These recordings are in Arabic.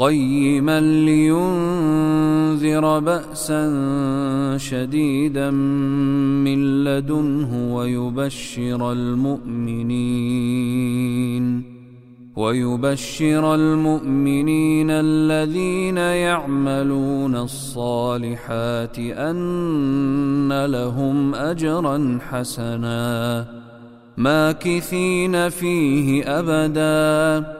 قيما لينذر بأسا شديدا من لدنه ويبشر المؤمنين ويبشر المؤمنين الذين يعملون الصالحات أن لهم أجرا حسنا ماكثين فيه أبداً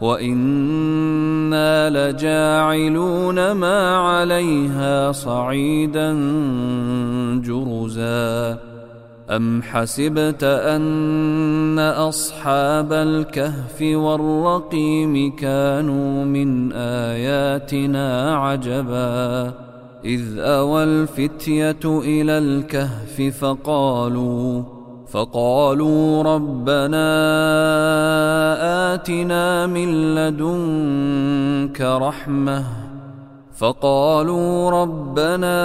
وأنا لجاعلون ما عليها صعيدا جرزا ام حسبت ان اصحاب الكهف والرقيم كانوا من اياتنا عجبا اذ اوى الفتيه إلى الكهف فقالوا فقالوا ربنا آتنا من لدنك رحمة. فقالوا ربنا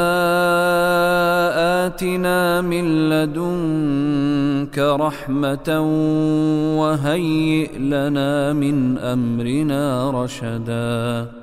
آتنا من لدنك رحمة وهيئ لنا من أمرنا رشداً.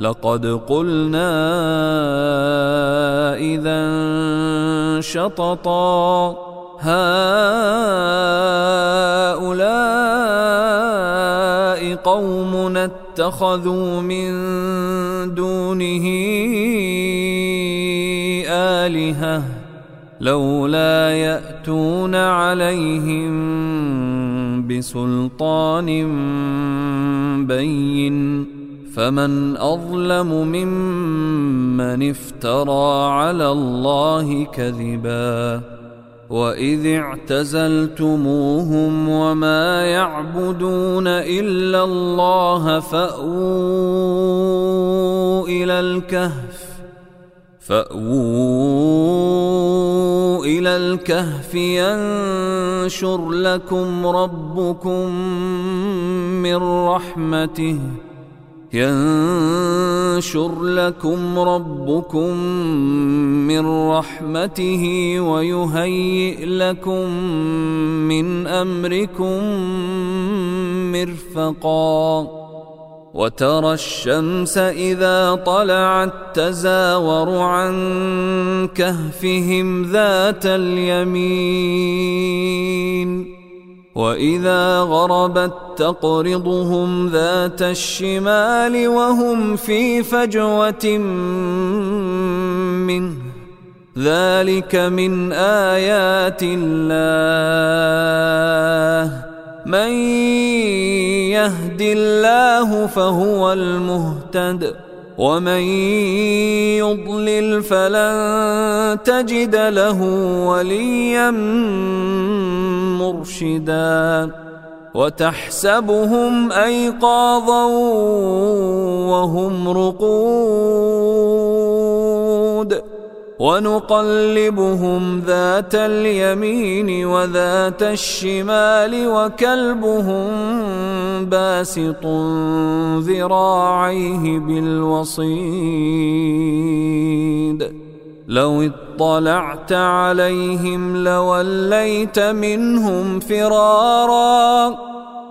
لقد قلنا إذا شططا هؤلاء قوم اتخذوا من دونه آلهة لولا يأتون عليهم بسلطان بين. فمن أظلم ممن افترى على الله كذبا وإذ اعتزلتموهم وما يعبدون إلا الله فأووا إلى الكهف فأووا إلى الكهف ينشر لكم ربكم من رحمته ينشر لكم ربكم من رحمته ويهيئ لكم من أمركم مرفقا. وترى الشمس إذا طلعت تزاور عن كهفهم ذات اليمين. واذا غربت تقرضهم ذات الشمال وهم في فجوه منه ذلك من ايات الله من يهد الله فهو المهتد ومن يضلل فلن تجد له وليا مرشدا وتحسبهم أيقاظا وهم رقود ونقلبهم ذات اليمين وذات الشمال وكلبهم باسط ذراعيه بالوصيد. لو اطلعت عليهم لوليت منهم فرارا.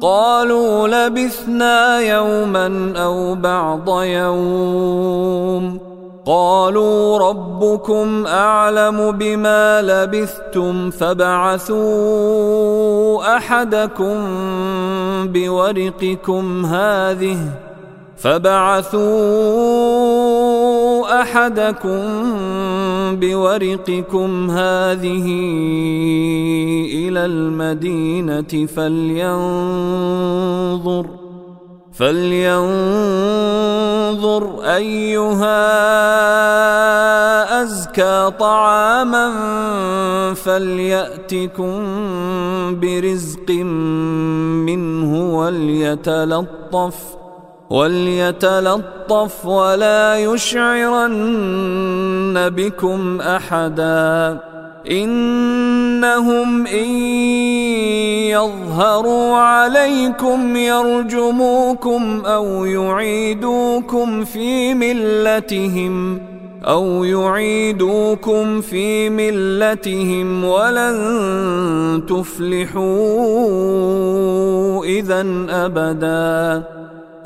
قالوا لبثنا يوما أو بعض يوم. قالوا ربكم أعلم بما لبثتم فبعثوا أحدكم بورقكم هذه. فبعثوا أحدكم بورقكم هذه إلى المدينة فلينظر فلينظر أيها أزكى طعاما فليأتكم برزق منه وليتلطف وليتلطف ولا يشعرن بكم أحدا. إنهم إن يظهروا عليكم يرجموكم أو يعيدوكم في ملتهم أو يعيدوكم في ملتهم ولن تفلحوا إذا أبدا.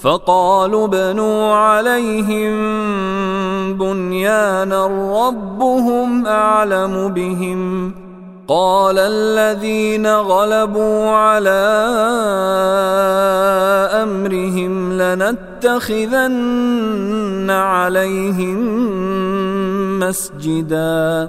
فقالوا بنوا عليهم بنيانا ربهم أعلم بهم. قال الذين غلبوا على أمرهم لنتخذن عليهم مسجدا.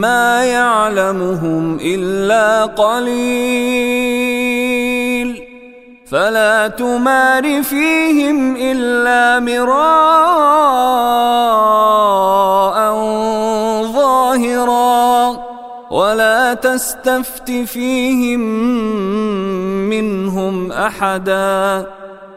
ما يعلمهم إلا قليل. فلا تمار فيهم إلا مراء ظاهرا. ولا تستفت فيهم منهم أحدا.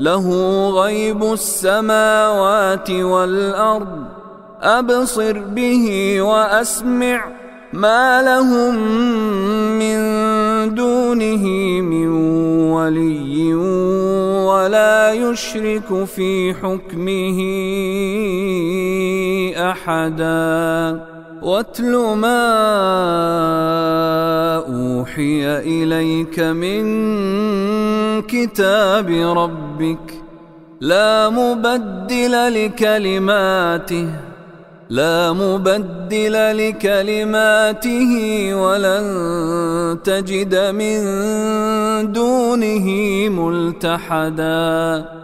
له غيب السماوات والأرض. أبصر به وأسمع ما لهم من دونه من ولي ولا يشرك في حكمه أحدا. واتل ما أوحي إليك من كتاب ربك لا مبدل لكلماته لا مبدل لكلماته ولن تجد من دونه ملتحدا.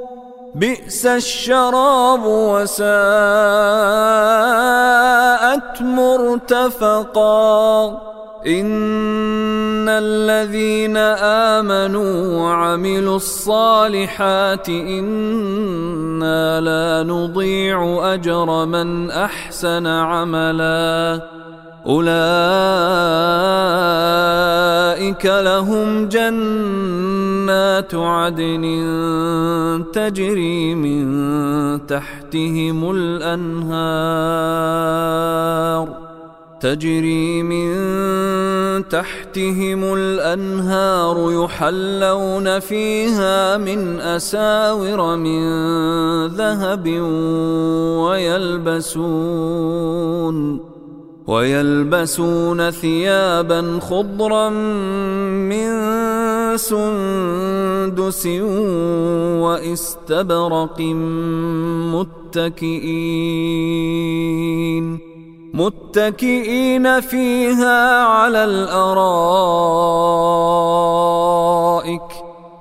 بئس الشراب وساءت مرتفقا. إن الذين آمنوا وعملوا الصالحات إنا لا نضيع أجر من أحسن عملا. أولئك لهم جنات عدن تجري من تحتهم الأنهار. تجري من تحتهم الأنهار يحلون فيها من أساور من ذهب ويلبسون. ويلبسون ثيابا خضرا من سندس واستبرق متكئين متكئين فيها على الأرائك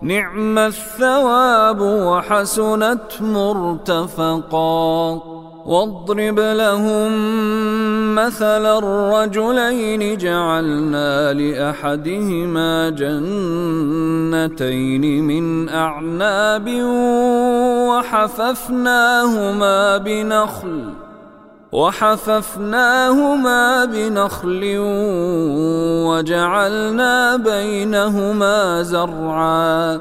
نعم الثواب وحسنت مرتفقا واضرب لهم مثل الرجلين جعلنا لأحدهما جنتين من أعناب وحففناهما بنخل وحففناهما بنخل وجعلنا بينهما زرعا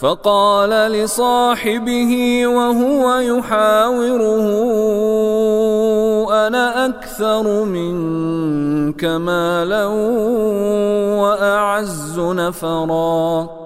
فقال لصاحبه وهو يحاوره أنا أكثر منك مالا وأعز نفرا.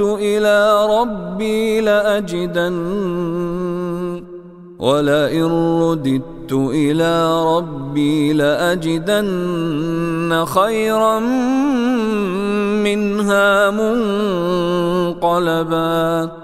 إلى ربي لأجدن ولئن رددت إلى ربي لأجدن خيرا منها منقلبا.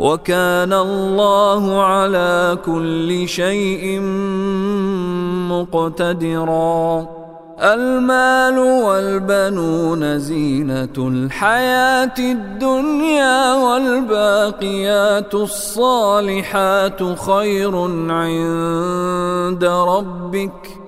وكان الله على كل شيء مقتدرا. المال والبنون زينة الحياة الدنيا والباقيات الصالحات خير عند ربك.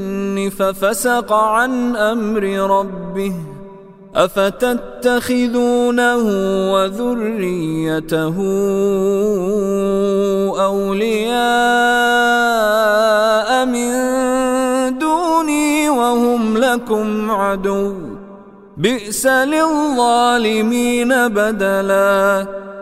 ففسق عن أمر ربه أفتتخذونه وذريته أولياء من دوني وهم لكم عدو بئس للظالمين بدلا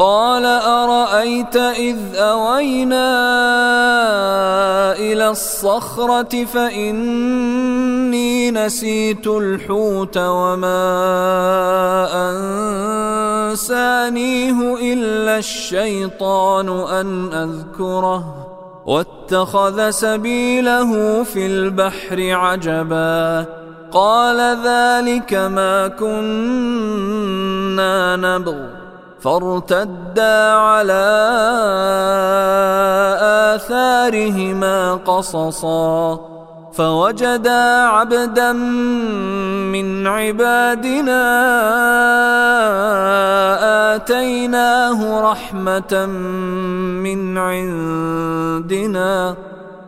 قال أرأيت إذ أوينا إلى الصخرة فإني نسيت الحوت وما أنسانيه إلا الشيطان أن أذكره واتخذ سبيله في البحر عجبا قال ذلك ما كنا نبغي فارتدا على آثارهما قصصا فوجدا عبدا من عبادنا آتيناه رحمة من عندنا.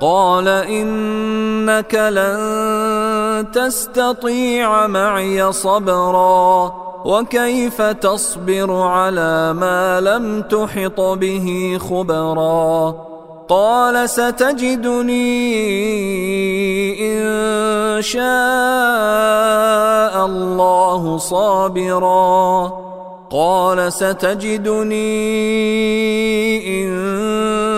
قال إنك لن تستطيع معي صبرا وكيف تصبر على ما لم تحط به خبرا قال ستجدني إن شاء الله صابرا قال ستجدني إن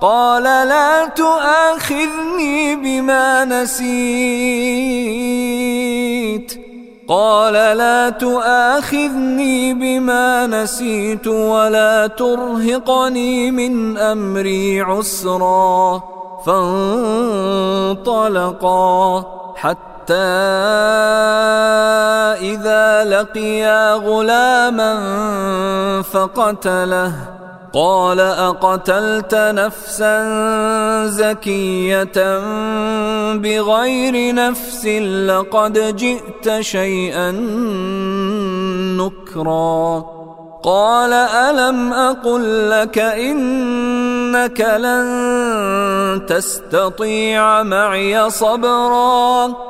قال لا تؤاخذني بما نسيت. قال لا تؤاخذني بما نسيت ولا ترهقني من أمري عسرا. فانطلقا حتى إذا لقيا غلاما فقتله. قال أقتلت نفسا زكية بغير نفس لقد جئت شيئا نكرا. قال ألم أقل لك إنك لن تستطيع معي صبرا؟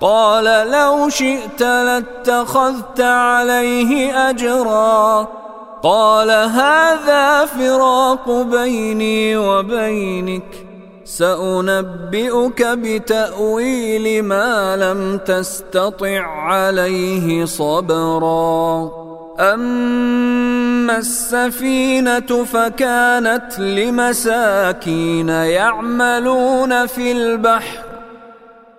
قال لو شئت لاتخذت عليه أجرا. قال هذا فراق بيني وبينك. سأنبئك بتأويل ما لم تستطع عليه صبرا. أما السفينة فكانت لمساكين يعملون في البحر.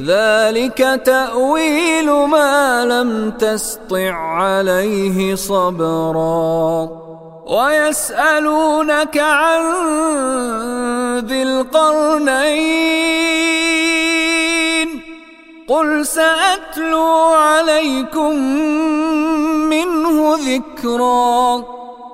ذلك تأويل ما لم تسطع عليه صبرا. ويسألونك عن ذي القرنين. قل سأتلو عليكم منه ذكرا.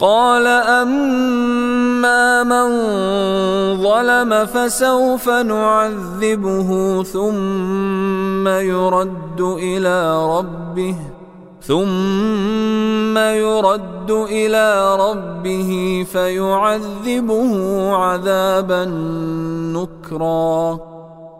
قال أما من ظلم فسوف نعذبه ثم يرد إلى ربه ثم يرد إلى ربه فيعذبه عذابا نكرا.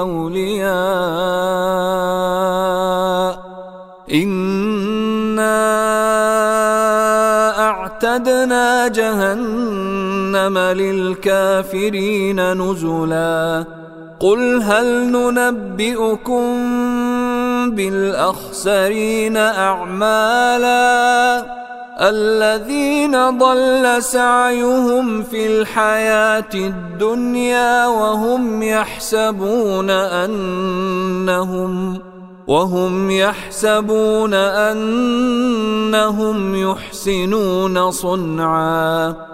أولياء. إنا أعتدنا جهنم للكافرين نزلا. قل هل ننبئكم بالأخسرين أعمالاً؟ الذين ضل سعيهم في الحياة الدنيا وهم يحسبون أنهم وهم يحسبون أنهم يحسنون صنعا.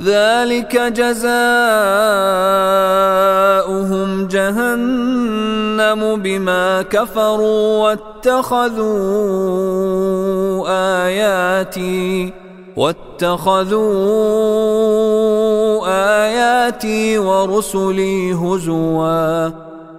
ذلك جزاؤهم جهنم بما كفروا واتخذوا آياتي واتخذوا آياتي ورسلي هزوا.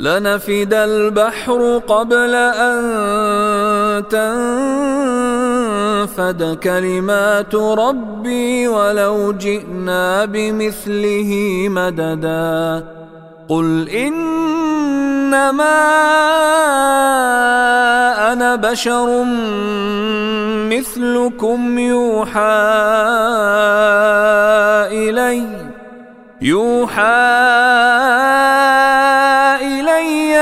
لنفد البحر قبل أن تنفد كلمات ربي ولو جئنا بمثله مددا. قل إنما أنا بشر مثلكم يوحى إلي. يوحى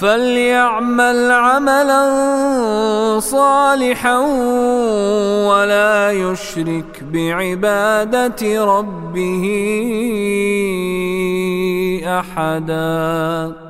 فليعمل عملا صالحا ولا يشرك بعبادة ربه أحدا.